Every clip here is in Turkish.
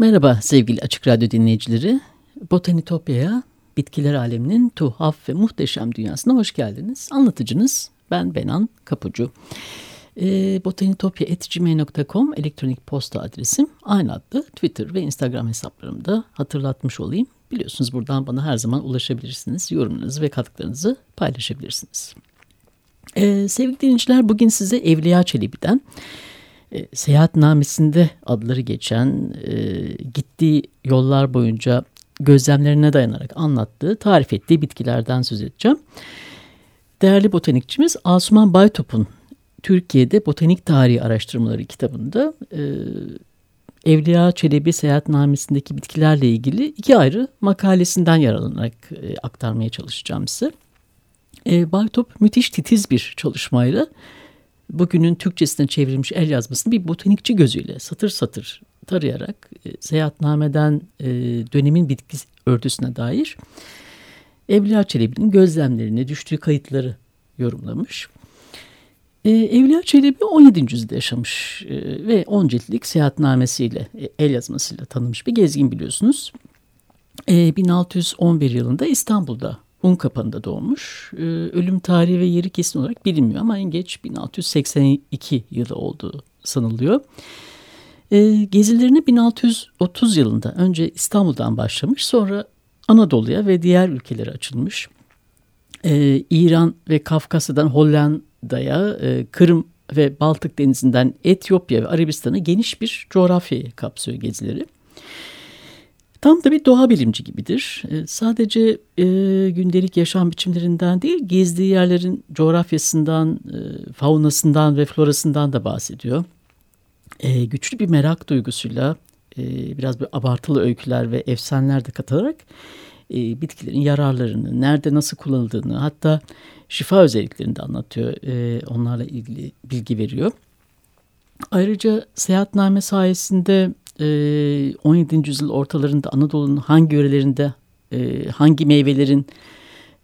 Merhaba sevgili Açık Radyo dinleyicileri. Botanitopya'ya, bitkiler aleminin tuhaf ve muhteşem dünyasına hoş geldiniz. Anlatıcınız ben Benan Kapucu. E, botanitopya.gmail.com elektronik posta adresim aynı adlı Twitter ve Instagram hesaplarımda hatırlatmış olayım. Biliyorsunuz buradan bana her zaman ulaşabilirsiniz. Yorumlarınızı ve katkılarınızı paylaşabilirsiniz. E, sevgili dinleyiciler bugün size Evliya Çelebi'den e, seyahatnamesinde adları geçen, e, gittiği yollar boyunca gözlemlerine dayanarak anlattığı, tarif ettiği bitkilerden söz edeceğim. Değerli botanikçimiz Asuman Baytop'un Türkiye'de Botanik Tarihi Araştırmaları kitabında e, Evliya Çelebi seyahatnamesindeki bitkilerle ilgili iki ayrı makalesinden yararlanarak e, aktarmaya çalışacağım size. E, Baytop müthiş titiz bir çalışmayla bugünün Türkçesine çevrilmiş el yazmasını bir botanikçi gözüyle satır satır tarayarak e, seyahatnameden e, dönemin bitki örtüsüne dair Evliya Çelebi'nin gözlemlerini, düştüğü kayıtları yorumlamış. E, Evliya Çelebi 17. yüzyılda yaşamış e, ve 10 ciltlik seyahatnamesiyle, e, el yazmasıyla tanınmış bir gezgin biliyorsunuz. E, 1611 yılında İstanbul'da Unkapanı'da doğmuş. Ee, ölüm tarihi ve yeri kesin olarak bilinmiyor ama en geç 1682 yılı olduğu sanılıyor. Ee, gezilerini 1630 yılında önce İstanbul'dan başlamış sonra Anadolu'ya ve diğer ülkelere açılmış. Ee, İran ve Kafkasya'dan Hollanda'ya, e, Kırım ve Baltık Denizi'nden Etiyopya ve Arabistan'a geniş bir coğrafyayı kapsıyor gezileri. Tam da bir doğa bilimci gibidir. E, sadece e, gündelik yaşam biçimlerinden değil, gezdiği yerlerin coğrafyasından, e, faunasından ve florasından da bahsediyor. E, güçlü bir merak duygusuyla e, biraz bir abartılı öyküler ve efsaneler de katarak e, bitkilerin yararlarını, nerede nasıl kullanıldığını hatta şifa özelliklerini de anlatıyor. E, onlarla ilgili bilgi veriyor. Ayrıca seyahatname sayesinde 17. Ee, yüzyıl ortalarında Anadolu'nun hangi yörelerinde e, hangi meyvelerin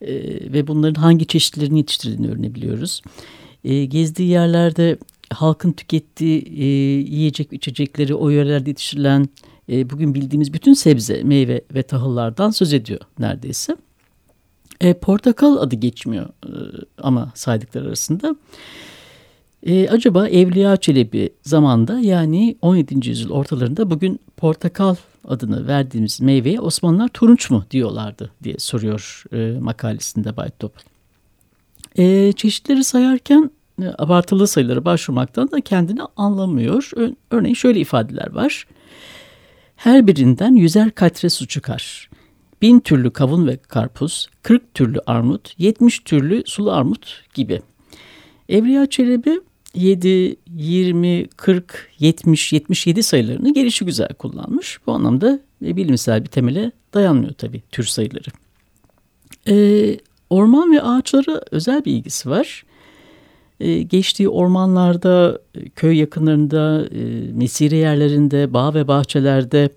e, ve bunların hangi çeşitlerini yetiştirdiğini öğrenebiliyoruz. E, gezdiği yerlerde halkın tükettiği yiyecek içecekleri o yörelerde yetiştirilen bugün bildiğimiz bütün sebze, meyve ve tahıllardan söz ediyor neredeyse. portakal adı geçmiyor ama saydıklar arasında. E, acaba Evliya Çelebi zamanda yani 17. yüzyıl ortalarında bugün portakal adını verdiğimiz meyveye Osmanlılar turunç mu diyorlardı diye soruyor e, makalesinde Baytop. E, çeşitleri sayarken e, abartılı sayılara başvurmaktan da kendini anlamıyor. Ö örneğin şöyle ifadeler var. Her birinden yüzer katre su çıkar. Bin türlü kavun ve karpuz, kırk türlü armut, yetmiş türlü sulu armut gibi. Evliya Çelebi 7, 20, 40, 70, 77 sayılarını gelişi güzel kullanmış. Bu anlamda bilimsel bir temele dayanmıyor tabii tür sayıları. Ee, orman ve ağaçlara özel bir ilgisi var. Ee, geçtiği ormanlarda, köy yakınlarında, e, mesire yerlerinde, bağ ve bahçelerde,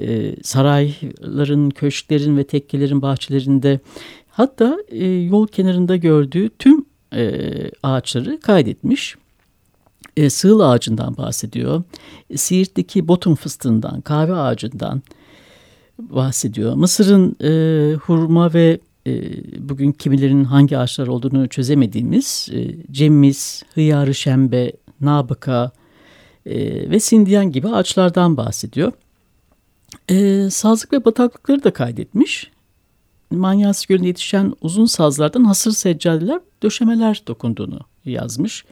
e, sarayların, köşklerin ve tekkelerin bahçelerinde hatta e, yol kenarında gördüğü tüm e, ağaçları kaydetmiş. E, sığıl ağacından bahsediyor. Siirt'teki botun fıstığından, kahve ağacından bahsediyor. Mısır'ın e, hurma ve e, bugün kimilerin hangi ağaçlar olduğunu çözemediğimiz e, cemmiz, hıyarı şembe, nabıka e, ve sindiyan gibi ağaçlardan bahsediyor. E, sazlık ve bataklıkları da kaydetmiş. Manyas Gölü'nde yetişen uzun sazlardan hasır seccadeler, döşemeler dokunduğunu yazmış.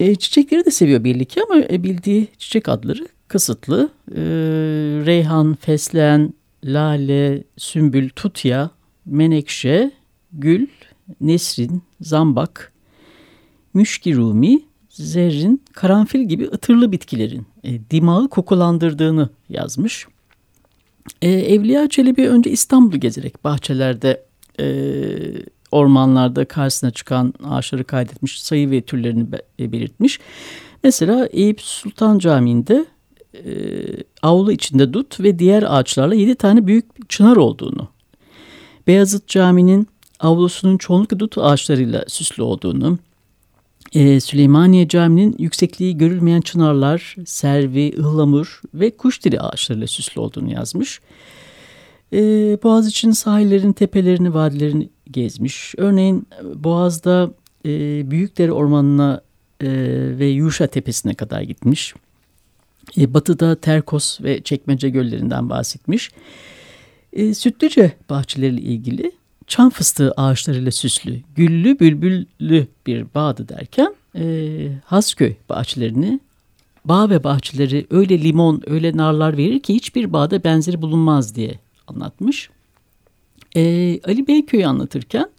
E, çiçekleri de seviyor belli ki ama e, bildiği çiçek adları kısıtlı. E, reyhan, fesleğen, lale, sümbül, tutya, menekşe, gül, nesrin, zambak, müşkirumi, zerrin, karanfil gibi ıtırlı bitkilerin e, dimağı kokulandırdığını yazmış. E, Evliya Çelebi önce İstanbul'u gezerek bahçelerde, e, ormanlarda karşısına çıkan ağaçları kaydetmiş, sayı ve türlerini be, e, belirtmiş. Mesela Eyüp Sultan Camii'nde e, avlu içinde dut ve diğer ağaçlarla yedi tane büyük çınar olduğunu, Beyazıt Camii'nin avlusunun çoğunlukla dut ağaçlarıyla süslü olduğunu, e, Süleymaniye Camii'nin yüksekliği görülmeyen çınarlar, servi, ıhlamur ve kuş dili ağaçlarıyla süslü olduğunu yazmış. E, Boğaziçi'nin sahillerin tepelerini, vadilerini gezmiş. Örneğin Boğaz'da e, Büyükdere Ormanı'na e, ve Yuşa Tepesi'ne kadar gitmiş. E, batı'da Terkos ve Çekmece göllerinden bahsetmiş. E, Sütlüce bahçeleriyle ilgili çam fıstığı ağaçlarıyla süslü, güllü bülbüllü bir bağdı derken e, Hasköy bahçelerini, bağ ve bahçeleri öyle limon, öyle narlar verir ki hiçbir bağda benzeri bulunmaz diye anlatmış. E, Ali Beyköy'ü anlatırken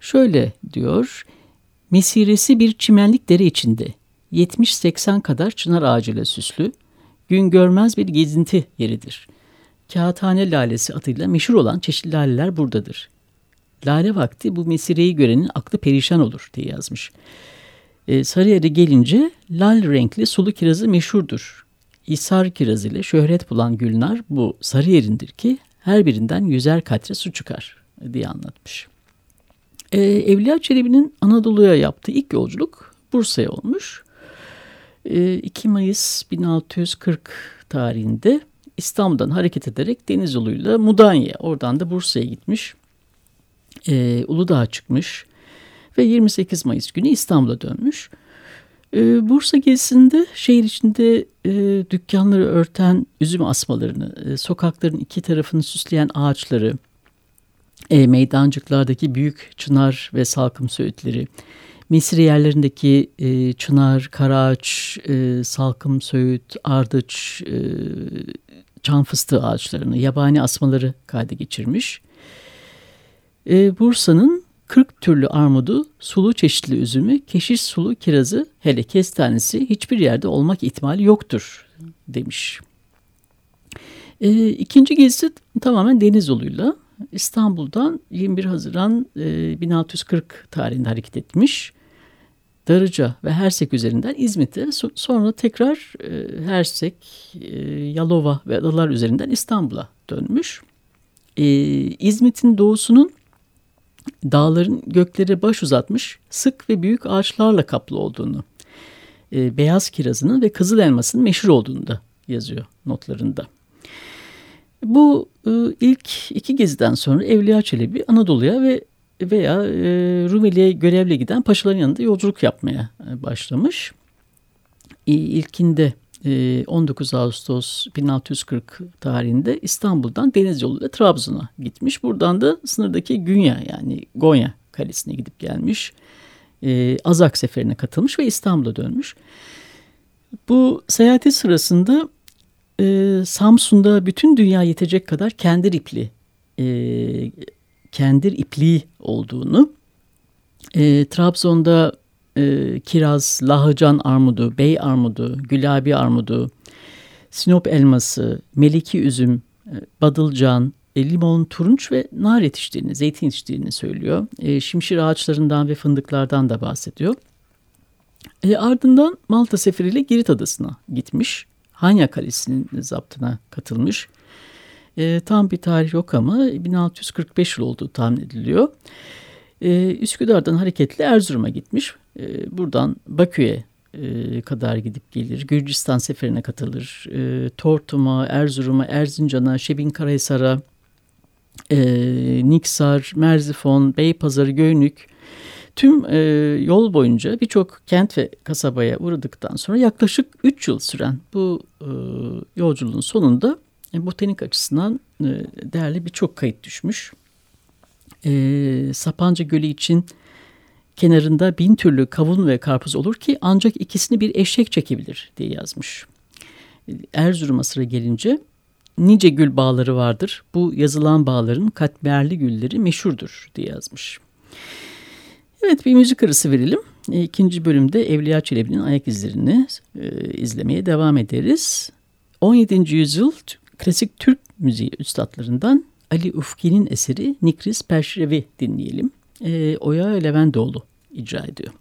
şöyle diyor, mesiresi bir çimenlik dere içinde 70-80 kadar çınar ağacıyla süslü, gün görmez bir gezinti yeridir. Kağıthane lalesi adıyla meşhur olan çeşitli laleler buradadır. Lale vakti bu mesireyi görenin aklı perişan olur diye yazmış. Ee, Sarıyer'e gelince lal renkli sulu kirazı meşhurdur. İsar kirazı ile şöhret bulan Gülnar bu Sarıyer'indir ki her birinden yüzer katre su çıkar diye anlatmış. Ee, Evliya Çelebi'nin Anadolu'ya yaptığı ilk yolculuk Bursa'ya olmuş. Ee, 2 Mayıs 1640 tarihinde İstanbul'dan hareket ederek deniz yoluyla Mudanya, oradan da Bursa'ya gitmiş. Ee, Uludağ'a çıkmış ve 28 Mayıs günü İstanbul'a dönmüş. Ee, Bursa gezisinde şehir içinde e, dükkanları örten üzüm asmalarını, e, sokakların iki tarafını süsleyen ağaçları, e, meydancıklardaki büyük çınar ve salkım söğütleri, Misri yerlerindeki e, çınar, karaağaç, e, salkım söğüt, ardıç, e, çam fıstığı ağaçlarını, yabani asmaları kayda geçirmiş. E, Bursa'nın 40 türlü armudu, sulu çeşitli üzümü, keşiş sulu kirazı, hele kestanesi hiçbir yerde olmak ihtimali yoktur demiş. E, ikinci gezisi tamamen deniz yoluyla İstanbul'dan 21 Haziran e, 1640 tarihinde hareket etmiş. Darıca ve Hersek üzerinden İzmit'e sonra tekrar e, Hersek, e, Yalova ve adalar üzerinden İstanbul'a dönmüş. E, İzmit'in doğusunun dağların göklere baş uzatmış sık ve büyük ağaçlarla kaplı olduğunu, e, beyaz kirazının ve kızıl elmasının meşhur olduğunu da yazıyor notlarında. Bu e, ilk iki geziden sonra Evliya Çelebi Anadolu'ya ve veya e, Rumeli'ye görevle giden paşaların yanında yolculuk yapmaya e, başlamış. E, ilkinde 19 Ağustos 1640 tarihinde İstanbul'dan deniz yoluyla Trabzon'a gitmiş. Buradan da sınırdaki Günya yani Gonya Kalesi'ne gidip gelmiş. E, Azak seferine katılmış ve İstanbul'a dönmüş. Bu seyahati sırasında e, Samsun'da bütün dünya yetecek kadar kendir ipli e, kendir ipliği olduğunu, e, Trabzon'da e, kiraz, lahıcan armudu, bey armudu, gülabi armudu, sinop elması, meliki üzüm, e, badılcan, e, limon, turunç ve nar yetiştiğini, zeytin yetiştiğini söylüyor. E, şimşir ağaçlarından ve fındıklardan da bahsediyor. E, ardından Malta seferiyle Girit Adası'na gitmiş. Hanya Kalesi'nin zaptına katılmış. E, tam bir tarih yok ama 1645 yıl olduğu tahmin ediliyor. E, Üsküdar'dan hareketli Erzurum'a gitmiş. E, buradan Bakü'ye e, kadar gidip gelir. Gürcistan seferine katılır. E, Tortum'a, Erzurum'a, Erzincan'a, Şebinkarahisar'a, e, Niksar, Merzifon, Beypazarı, Göynük tüm e, yol boyunca birçok kent ve kasabaya uğradıktan sonra yaklaşık 3 yıl süren bu e, yolculuğun sonunda e, botanik açısından değerli birçok kayıt düşmüş. E, Sapanca Gölü için kenarında bin türlü kavun ve karpuz olur ki ancak ikisini bir eşek çekebilir diye yazmış. Erzurum'a sıra gelince nice gül bağları vardır. Bu yazılan bağların katmerli gülleri meşhurdur diye yazmış. Evet bir müzik arası verelim. E, ikinci bölümde Evliya Çelebi'nin ayak izlerini e, izlemeye devam ederiz. 17. yüzyıl klasik Türk müziği üstadlarından Ali Ufki'nin eseri Nikris Perşrevi dinleyelim. E, Oya Levendoğlu icra ediyor.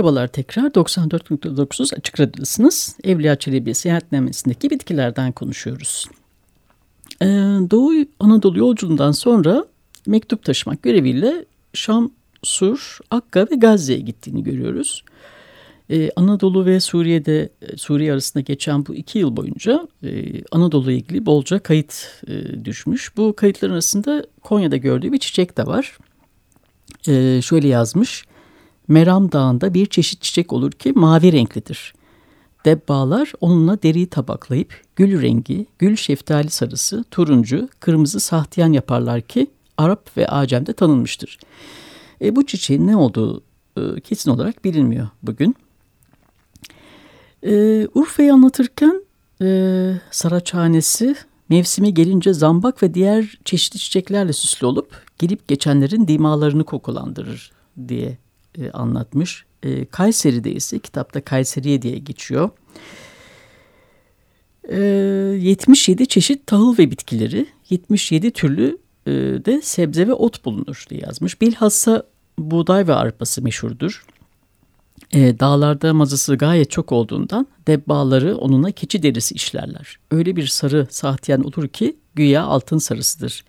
Merhabalar tekrar 94.9 Açık Radyo'dasınız. Evliya Çelebi seyahatnamesindeki bitkilerden konuşuyoruz. Ee, Doğu Anadolu yolculuğundan sonra mektup taşımak göreviyle Şam, Sur, Akka ve Gazze'ye gittiğini görüyoruz. Ee, Anadolu ve Suriye'de Suriye arasında geçen bu iki yıl boyunca e, Anadolu'ya ilgili bolca kayıt e, düşmüş. Bu kayıtların arasında Konya'da gördüğü bir çiçek de var. E, şöyle yazmış. Meram Dağı'nda bir çeşit çiçek olur ki mavi renklidir. Debbağlar onunla deriyi tabaklayıp gül rengi, gül şeftali sarısı, turuncu, kırmızı sahtiyan yaparlar ki Arap ve Acem'de tanınmıştır. E, bu çiçeğin ne olduğu e, kesin olarak bilinmiyor bugün. E, Urfa'yı anlatırken e, Saraçhanesi mevsimi gelince zambak ve diğer çeşitli çiçeklerle süslü olup gelip geçenlerin dimalarını kokulandırır diye e, anlatmış. E, Kayseri'de ise kitapta Kayseriye diye geçiyor. E, 77 çeşit tahıl ve bitkileri, 77 türlü e, de sebze ve ot bulunur diye yazmış. Bilhassa buğday ve arpası meşhurdur. E, dağlarda mazısı gayet çok olduğundan debbağları onunla keçi derisi işlerler. Öyle bir sarı sahtiyen olur ki güya altın sarısıdır.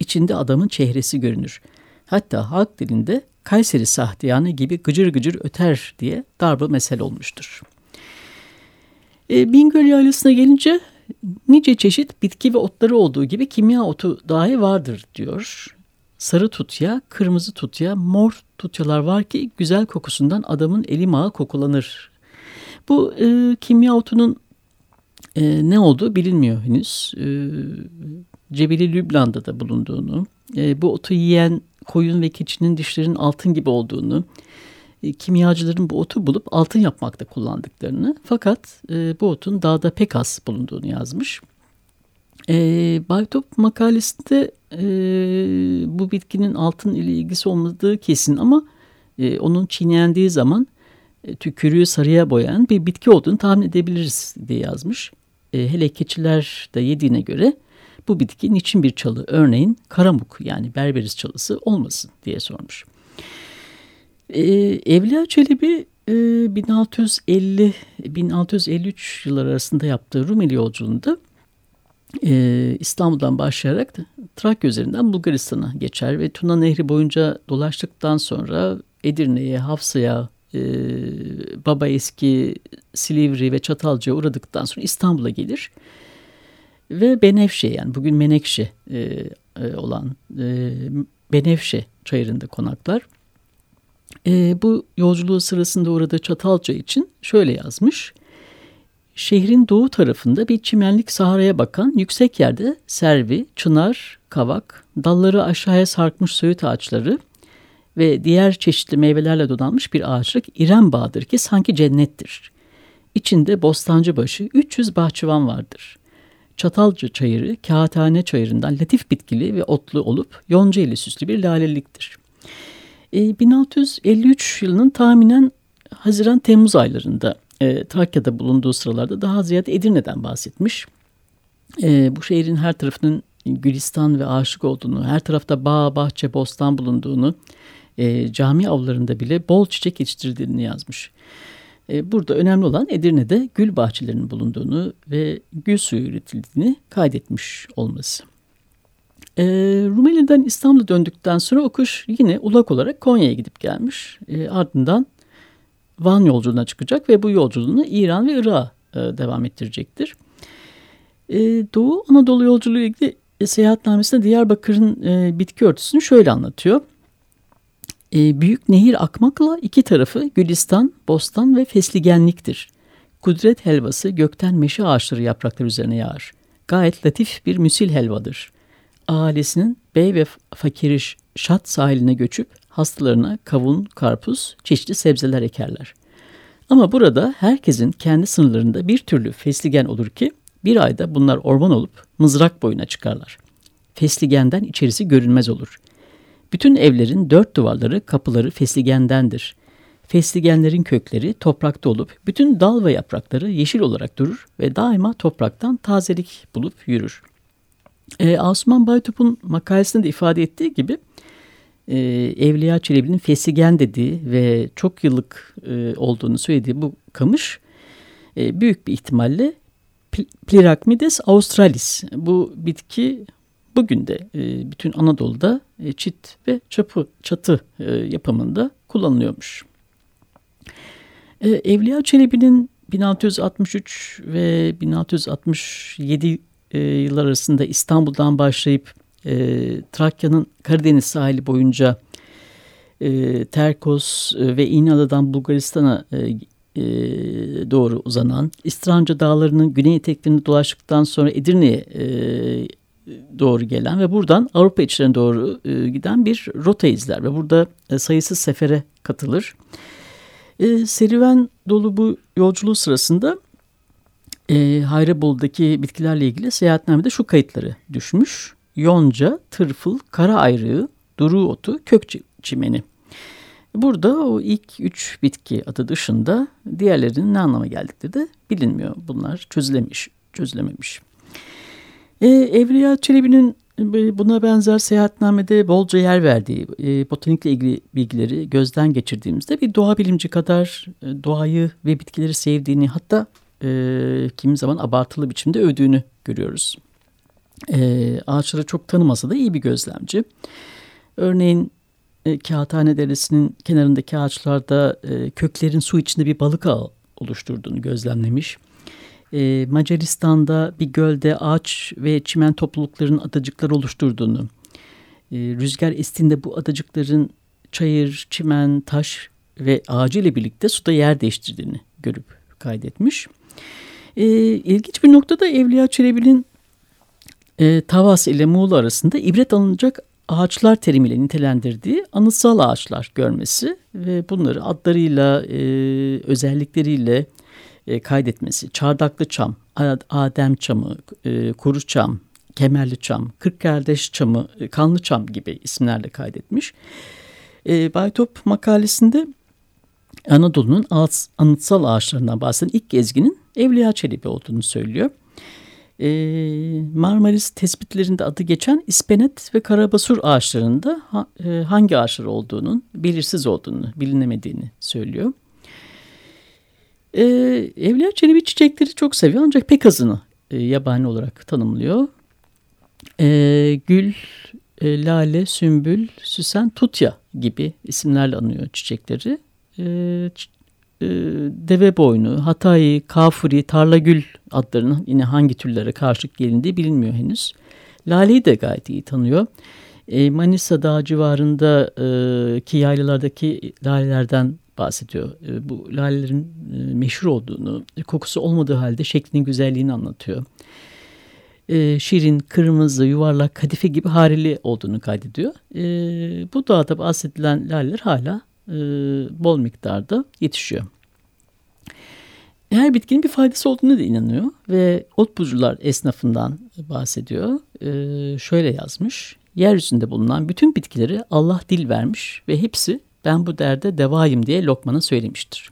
İçinde adamın çehresi görünür. Hatta halk dilinde Kayseri sahtiyanı gibi gıcır gıcır öter diye darbe mesel olmuştur. E, Bingöl yaylasına gelince nice çeşit bitki ve otları olduğu gibi kimya otu dahi vardır diyor. Sarı tutya, kırmızı tutya, mor tutyalar var ki güzel kokusundan adamın eli mağı kokulanır. Bu e, kimya otunun e, ne olduğu bilinmiyor henüz. E, Cebeli Lübnan'da da bulunduğunu, e, bu otu yiyen koyun ve keçinin dişlerinin altın gibi olduğunu, e, kimyacıların bu otu bulup altın yapmakta kullandıklarını fakat e, bu otun dağda pek az bulunduğunu yazmış. E, Baytop makalesinde e, bu bitkinin altın ile ilgisi olmadığı kesin ama e, onun çiğnendiği zaman e, tükürüğü sarıya boyayan bir bitki olduğunu tahmin edebiliriz diye yazmış. E, hele keçiler de yediğine göre bu bitki niçin bir çalı örneğin karamuk yani berberiz çalısı olmasın diye sormuş. Ee, Evliya Çelebi e, 1650-1653 yıllar arasında yaptığı Rumeli yolculuğunda e, İstanbul'dan başlayarak Trakya üzerinden Bulgaristan'a geçer ve Tuna Nehri boyunca dolaştıktan sonra Edirne'ye, Hafsa'ya, e, Baba Eski, Silivri ve Çatalca'ya uğradıktan sonra İstanbul'a gelir ve Benevşe yani bugün Menekşe e, e, olan e, Benevşe çayırında konaklar. E, bu yolculuğu sırasında uğradığı Çatalca için şöyle yazmış. Şehrin doğu tarafında bir çimenlik saharaya bakan yüksek yerde servi, çınar, kavak, dalları aşağıya sarkmış söğüt ağaçları ve diğer çeşitli meyvelerle donanmış bir ağaçlık İrem Bağ'dır ki sanki cennettir. İçinde bostancı başı 300 bahçıvan vardır. Çatalca çayırı kağıthane çayırından latif bitkili ve otlu olup yonca ile süslü bir laleliktir. E, 1653 yılının tahminen Haziran-Temmuz aylarında e, Trakya'da bulunduğu sıralarda daha ziyade Edirne'den bahsetmiş. E, bu şehrin her tarafının gülistan ve aşık olduğunu, her tarafta bağ, bahçe, bostan bulunduğunu, e, cami avlarında bile bol çiçek yetiştirdiğini yazmış. E, burada önemli olan Edirne'de gül bahçelerinin bulunduğunu ve gül suyu üretildiğini kaydetmiş olması. E, Rumeli'den İstanbul'a döndükten sonra o kuş yine ulak olarak Konya'ya gidip gelmiş. E, ardından Van yolculuğuna çıkacak ve bu yolculuğunu İran ve Irak'a e, devam ettirecektir. E, Doğu Anadolu yolculuğu ilgili seyahatnamesinde Diyarbakır'ın e, bitki örtüsünü şöyle anlatıyor. E, büyük nehir akmakla iki tarafı gülistan, bostan ve fesligenliktir. Kudret helvası gökten meşe ağaçları yaprakları üzerine yağar. Gayet latif bir müsil helvadır. Ailesinin bey ve fakiri şat sahiline göçüp hastalarına kavun, karpuz, çeşitli sebzeler ekerler. Ama burada herkesin kendi sınırlarında bir türlü fesligen olur ki bir ayda bunlar orman olup mızrak boyuna çıkarlar. Fesligenden içerisi görünmez olur. Bütün evlerin dört duvarları, kapıları fesligendendir. Fesligenlerin kökleri toprakta olup bütün dal ve yaprakları yeşil olarak durur ve daima topraktan tazelik bulup yürür. E, Osman Baytup'un makalesinde de ifade ettiği gibi e, Evliya Çelebi'nin fesigen dediği ve çok yıllık e, olduğunu söylediği bu kamış e, büyük bir ihtimalle Plirakmides australis. Bu bitki bugün de e, bütün Anadolu'da e, çit ve çapı, çatı e, yapımında kullanılıyormuş. Evliya Çelebi'nin 1663 ve 1667 e, yıllar arasında İstanbul'dan başlayıp Trakya'nın Karadeniz sahili boyunca Terkos ve İğneada'dan Bulgaristan'a doğru uzanan İstranca Dağları'nın güney eteklerini dolaştıktan sonra Edirne'ye doğru gelen ve buradan Avrupa içlerine doğru e, giden bir rota izler ve burada e, sayısız sefere katılır. E, serüven dolu bu yolculuğu sırasında e, Hayrabolu'daki bitkilerle ilgili seyahatnamede şu kayıtları düşmüş. Yonca, tırfıl, kara ayrığı, duru otu, kök çimeni. Burada o ilk üç bitki adı dışında diğerlerinin ne anlama geldikleri de bilinmiyor. Bunlar çözülemiş, çözülememiş. E, Evliya Çelebi'nin buna benzer seyahatnamede bolca yer verdiği e, botanikle ilgili bilgileri gözden geçirdiğimizde bir doğa bilimci kadar e, doğayı ve bitkileri sevdiğini hatta e, kimi zaman abartılı biçimde övdüğünü görüyoruz. E, ağaçları çok tanımasa da iyi bir gözlemci. Örneğin e, Kağıthane Deresi'nin kenarındaki ağaçlarda e, köklerin su içinde bir balık ağı oluşturduğunu gözlemlemiş. E, Macaristan'da bir gölde ağaç ve çimen topluluklarının adacıklar oluşturduğunu, e, rüzgar estiğinde bu adacıkların çayır, çimen, taş ve ağacı ile birlikte suda yer değiştirdiğini görüp kaydetmiş. E, ilginç bir noktada Evliya Çelebi'nin e, Tavas ile Muğla arasında ibret alınacak ağaçlar terimiyle nitelendirdiği anıtsal ağaçlar görmesi ve bunları adlarıyla, e, özellikleriyle e, kaydetmesi. Çardaklı çam, Adem çamı, e, kuru çam, kemerli çam, kırk kardeş çamı, e, kanlı çam gibi isimlerle kaydetmiş. E, Baytop makalesinde Anadolu'nun anıtsal ağaçlarından bahseden ilk gezginin Evliya Çelebi olduğunu söylüyor. E, Marmaris tespitlerinde adı geçen ispenet ve karabasur ağaçlarında ha, e, hangi ağaçlar olduğunun belirsiz olduğunu, bilinemediğini söylüyor. E, Evliya Çelebi çiçekleri çok seviyor ancak pek azını e, yabani olarak tanımlıyor. E, gül, e, lale, sümbül, süsen, tutya gibi isimlerle anıyor çiçekleri. E, e, deve boynu, hatayi, kafuri, tarlagül adlarının yine hangi türlere karşılık gelindiği bilinmiyor henüz. Lale'yi de gayet iyi tanıyor. E, Manisa Dağı civarında e, ki yaylalardaki lalelerden bahsediyor. E, bu lalelerin e, meşhur olduğunu, kokusu olmadığı halde şeklinin güzelliğini anlatıyor. E, şirin, kırmızı, yuvarlak, kadife gibi harili olduğunu kaydediyor. E, bu dağda bahsedilen laleler hala e, bol miktarda yetişiyor. Her bitkinin bir faydası olduğunu da inanıyor ve ot bucular esnafından bahsediyor. E, şöyle yazmış. Yeryüzünde bulunan bütün bitkileri Allah dil vermiş ve hepsi ben bu derde devayım diye Lokman'a söylemiştir.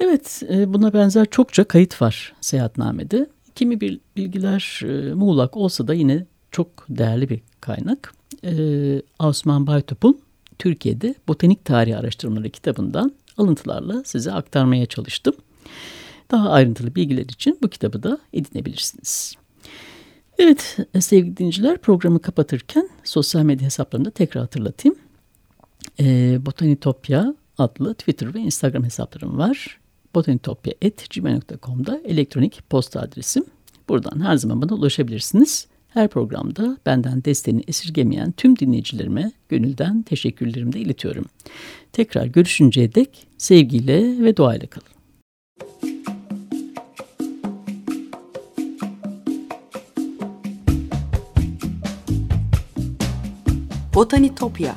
Evet e, buna benzer çokça kayıt var seyahatnamede. Kimi bir bilgiler e, muğlak olsa da yine çok değerli bir kaynak. E, Osman Baytop'un Türkiye'de Botanik Tarihi Araştırmaları kitabından alıntılarla size aktarmaya çalıştım. Daha ayrıntılı bilgiler için bu kitabı da edinebilirsiniz. Evet sevgili dinleyiciler programı kapatırken sosyal medya hesaplarını tekrar hatırlatayım. E, Botanitopya adlı Twitter ve Instagram hesaplarım var. botanitopya.gmail.com'da elektronik posta adresim. Buradan her zaman bana ulaşabilirsiniz. Her programda benden desteğini esirgemeyen tüm dinleyicilerime gönülden teşekkürlerimi de iletiyorum. Tekrar görüşünceye dek sevgiyle ve duayla kalın. Botanitopya